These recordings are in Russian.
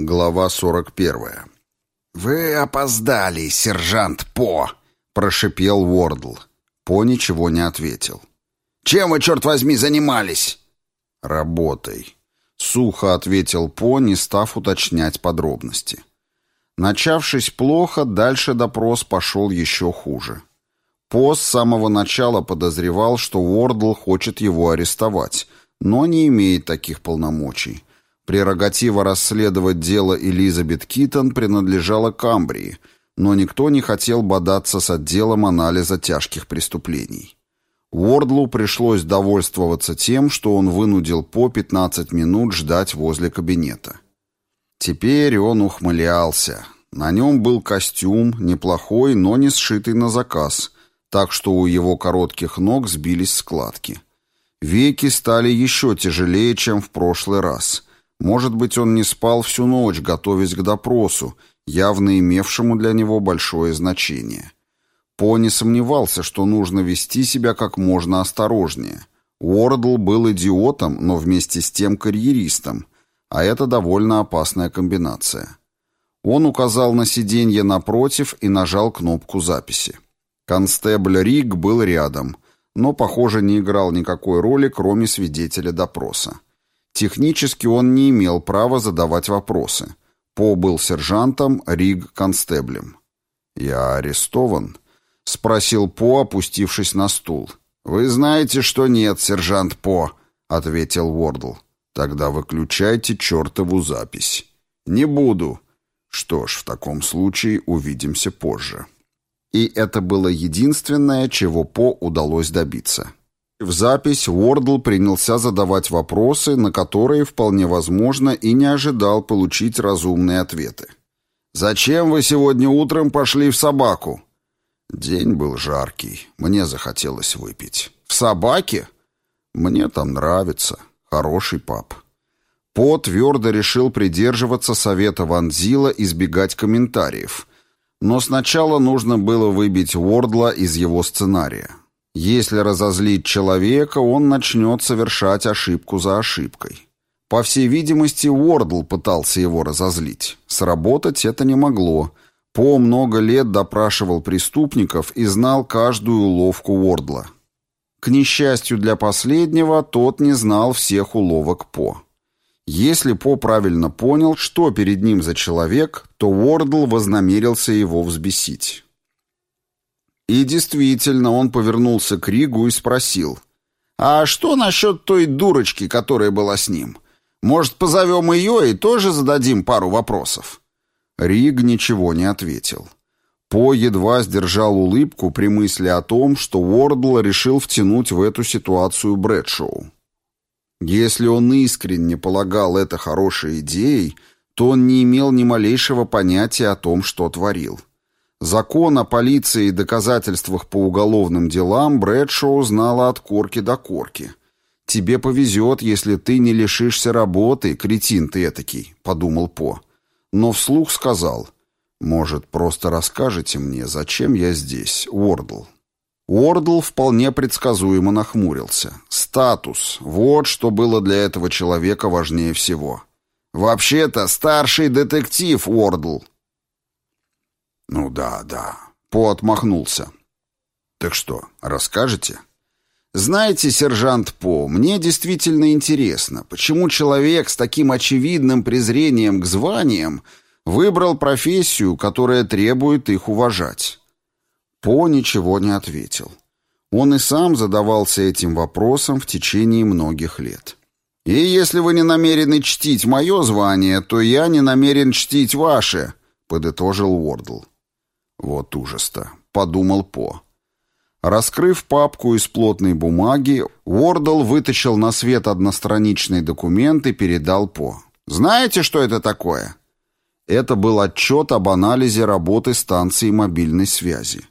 Глава 41. «Вы опоздали, сержант По!» — прошипел Уордл. По ничего не ответил. «Чем вы, черт возьми, занимались?» «Работой», — сухо ответил По, не став уточнять подробности. Начавшись плохо, дальше допрос пошел еще хуже. По с самого начала подозревал, что Уордл хочет его арестовать, но не имеет таких полномочий — Прерогатива расследовать дело Элизабет Китон принадлежала Камбрии, но никто не хотел бодаться с отделом анализа тяжких преступлений. Уордлу пришлось довольствоваться тем, что он вынудил по 15 минут ждать возле кабинета. Теперь он ухмылялся. На нем был костюм, неплохой, но не сшитый на заказ, так что у его коротких ног сбились складки. Веки стали еще тяжелее, чем в прошлый раз — может быть, он не спал всю ночь, готовясь к допросу, явно имевшему для него большое значение. По не сомневался, что нужно вести себя как можно осторожнее. Уордл был идиотом, но вместе с тем карьеристом, а это довольно опасная комбинация. Он указал на сиденье напротив и нажал кнопку записи. Констебль Риг был рядом, но, похоже, не играл никакой роли, кроме свидетеля допроса. Технически он не имел права задавать вопросы. По был сержантом, Риг — констеблем. «Я арестован?» — спросил По, опустившись на стул. «Вы знаете, что нет, сержант По», — ответил Уордл. «Тогда выключайте чертову запись». «Не буду». «Что ж, в таком случае увидимся позже». И это было единственное, чего По удалось добиться. В запись Уордл принялся задавать вопросы, на которые, вполне возможно, и не ожидал получить разумные ответы. «Зачем вы сегодня утром пошли в собаку?» День был жаркий, мне захотелось выпить. «В собаке?» «Мне там нравится. Хороший пап». По твердо решил придерживаться совета Ванзила избегать комментариев. Но сначала нужно было выбить Уордла из его сценария. Если разозлить человека, он начнет совершать ошибку за ошибкой. По всей видимости, Уордл пытался его разозлить. Сработать это не могло. По много лет допрашивал преступников и знал каждую уловку Уордла. К несчастью для последнего, тот не знал всех уловок По. Если По правильно понял, что перед ним за человек, то Уордл вознамерился его взбесить. И действительно, он повернулся к Ригу и спросил. «А что насчет той дурочки, которая была с ним? Может, позовем ее и тоже зададим пару вопросов?» Риг ничего не ответил. По едва сдержал улыбку при мысли о том, что Уордл решил втянуть в эту ситуацию Брэдшоу. Если он искренне полагал это хорошей идеей, то он не имел ни малейшего понятия о том, что творил. Закон о полиции и доказательствах по уголовным делам Брэдшоу знала от корки до корки. «Тебе повезет, если ты не лишишься работы, кретин ты этакий», — подумал По. Но вслух сказал, «Может, просто расскажете мне, зачем я здесь, Уордл?» Уордл вполне предсказуемо нахмурился. «Статус. Вот что было для этого человека важнее всего». «Вообще-то старший детектив, Уордл», «Ну да, да». По отмахнулся. «Так что, расскажете?» «Знаете, сержант По, мне действительно интересно, почему человек с таким очевидным презрением к званиям выбрал профессию, которая требует их уважать?» По ничего не ответил. Он и сам задавался этим вопросом в течение многих лет. «И если вы не намерены чтить мое звание, то я не намерен чтить ваше», — подытожил Уордл. Вот ужас-то, подумал По. Раскрыв папку из плотной бумаги, Уордл вытащил на свет одностраничный документ и передал По. «Знаете, что это такое?» Это был отчет об анализе работы станции мобильной связи.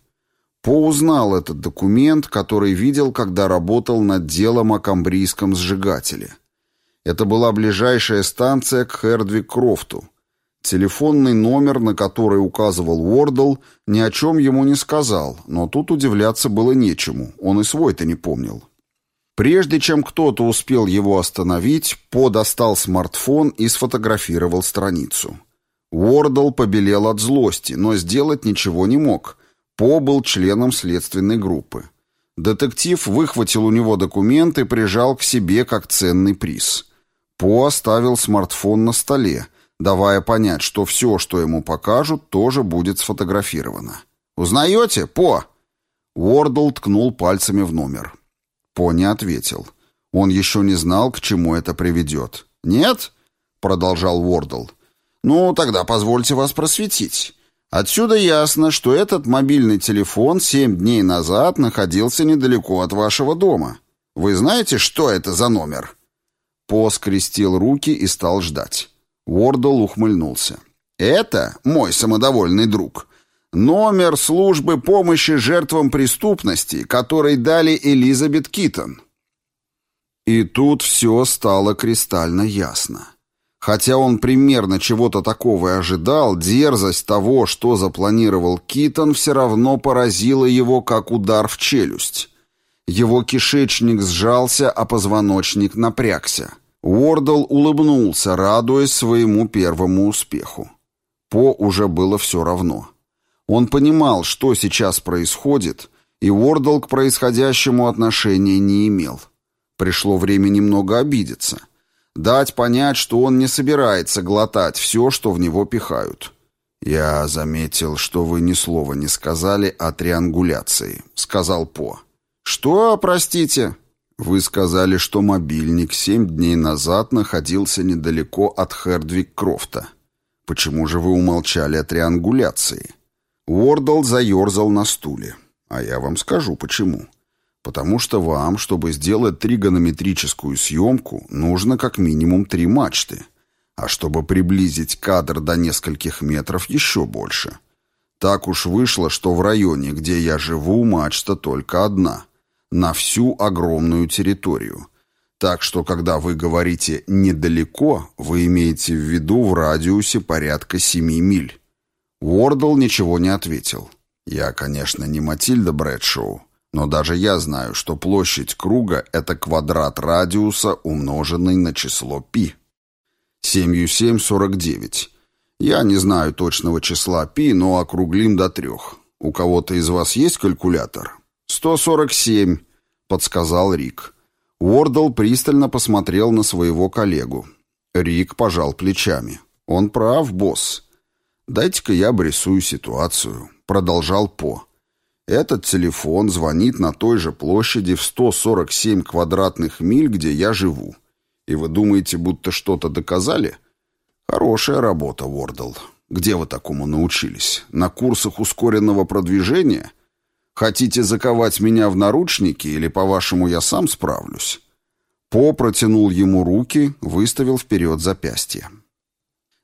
По узнал этот документ, который видел, когда работал над делом о камбрийском сжигателе. Это была ближайшая станция к Хердвик-Крофту. Телефонный номер, на который указывал Уордл, ни о чем ему не сказал, но тут удивляться было нечему, он и свой-то не помнил. Прежде чем кто-то успел его остановить, По достал смартфон и сфотографировал страницу. Уордл побелел от злости, но сделать ничего не мог. По был членом следственной группы. Детектив выхватил у него документ и прижал к себе как ценный приз. По оставил смартфон на столе, давая понять, что все, что ему покажут, тоже будет сфотографировано. «Узнаете, По?» Уордл ткнул пальцами в номер. По не ответил. Он еще не знал, к чему это приведет. «Нет?» — продолжал Уордл. «Ну, тогда позвольте вас просветить. Отсюда ясно, что этот мобильный телефон семь дней назад находился недалеко от вашего дома. Вы знаете, что это за номер?» По скрестил руки и стал ждать. Уордл ухмыльнулся. «Это, мой самодовольный друг, Номер службы помощи жертвам преступности, который дали Элизабет Китон. И тут все стало кристально ясно. Хотя он примерно чего-то такого и ожидал, дерзость того, что запланировал Китон, все равно поразила его, как удар в челюсть. Его кишечник сжался, а позвоночник напрягся. Уордл улыбнулся, радуясь своему первому успеху. По уже было все равно. Он понимал, что сейчас происходит, и Уордл к происходящему отношения не имел. Пришло время немного обидеться. Дать понять, что он не собирается глотать все, что в него пихают. «Я заметил, что вы ни слова не сказали о триангуляции», — сказал По. «Что, простите?» «Вы сказали, что мобильник семь дней назад находился недалеко от Хердвик-Крофта. Почему же вы умолчали о триангуляции?» Уордл заерзал на стуле. А я вам скажу, почему. Потому что вам, чтобы сделать тригонометрическую съемку, нужно как минимум три мачты. А чтобы приблизить кадр до нескольких метров, еще больше. Так уж вышло, что в районе, где я живу, мачта только одна. На всю огромную территорию. Так что, когда вы говорите «недалеко», вы имеете в виду в радиусе порядка семи миль. Уордл ничего не ответил. «Я, конечно, не Матильда Брэдшоу, но даже я знаю, что площадь круга — это квадрат радиуса, умноженный на число π. Семью семь сорок девять. Я не знаю точного числа π, но округлим до трех. У кого-то из вас есть калькулятор? «Сто сорок семь», — подсказал Рик. Уордл пристально посмотрел на своего коллегу. Рик пожал плечами. «Он прав, босс. «Дайте-ка я обрисую ситуацию», — продолжал По. «Этот телефон звонит на той же площади в 147 квадратных миль, где я живу. И вы думаете, будто что-то доказали? Хорошая работа, Вордл. Где вы такому научились? На курсах ускоренного продвижения? Хотите заковать меня в наручники или, по-вашему, я сам справлюсь?» По протянул ему руки, выставил вперед запястье.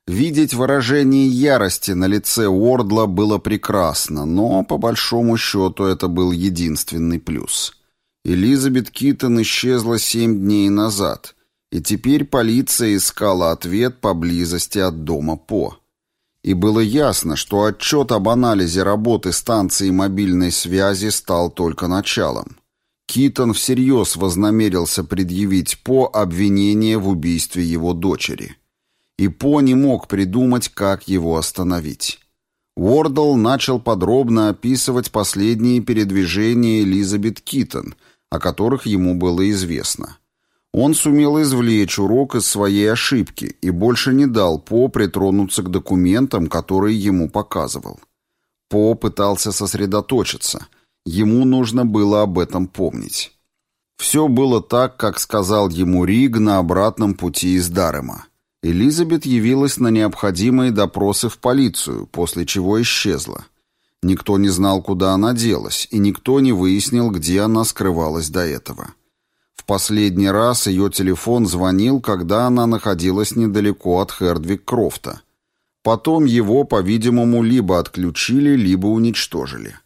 Видеть выражение ярости на лице Уордла было прекрасно, но, по большому счету, это был единственный плюс. Элизабет Китон исчезла семь дней назад, и теперь полиция искала ответ поблизости от дома По. И было ясно, что отчет об анализе работы станции мобильной связи стал только началом. Китон всерьез вознамерился предъявить По обвинение в убийстве его дочери – и По не мог придумать, как его остановить. Уордл начал подробно описывать последние передвижения Элизабет Китон, о которых ему было известно. Он сумел извлечь урок из своей ошибки и больше не дал По притронуться к документам, которые ему показывал. По пытался сосредоточиться. Ему нужно было об этом помнить. Все было так, как сказал ему Риг на обратном пути из Дарема. Элизабет явилась на необходимые допросы в полицию, после чего исчезла. Никто не знал, куда она делась, и никто не выяснил, где она скрывалась до этого. Последний раз ее телефон звонил, когда она находилась недалеко от Хердвик-Крофта. Потом его, по-видимому, либо отключили, либо уничтожили.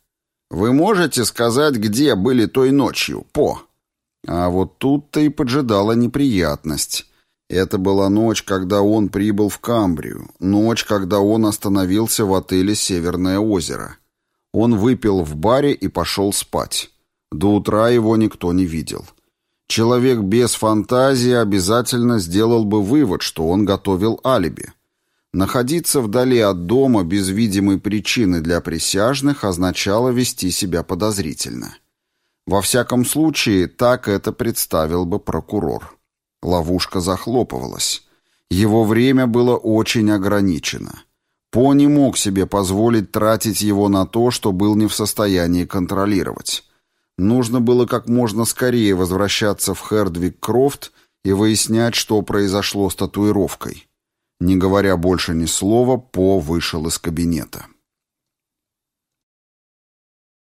«Вы можете сказать, где были той ночью, По?» А вот тут-то и поджидала неприятность. Это была ночь, когда он прибыл в Камбрию, ночь, когда он остановился в отеле «Северное озеро». Он выпил в баре и пошел спать. До утра его никто не видел. Человек без фантазии обязательно сделал бы вывод, что он готовил алиби. Находиться вдали от дома без видимой причины для присяжных означало вести себя подозрительно. Во всяком случае, так это представил бы прокурор. Ловушка захлопывалась. Его время было очень ограничено. По не мог себе позволить тратить его на то, что был не в состоянии контролировать. Нужно было как можно скорее возвращаться в Хердвик Крофт и выяснять, что произошло с татуировкой. Не говоря больше ни слова, По вышел из кабинета.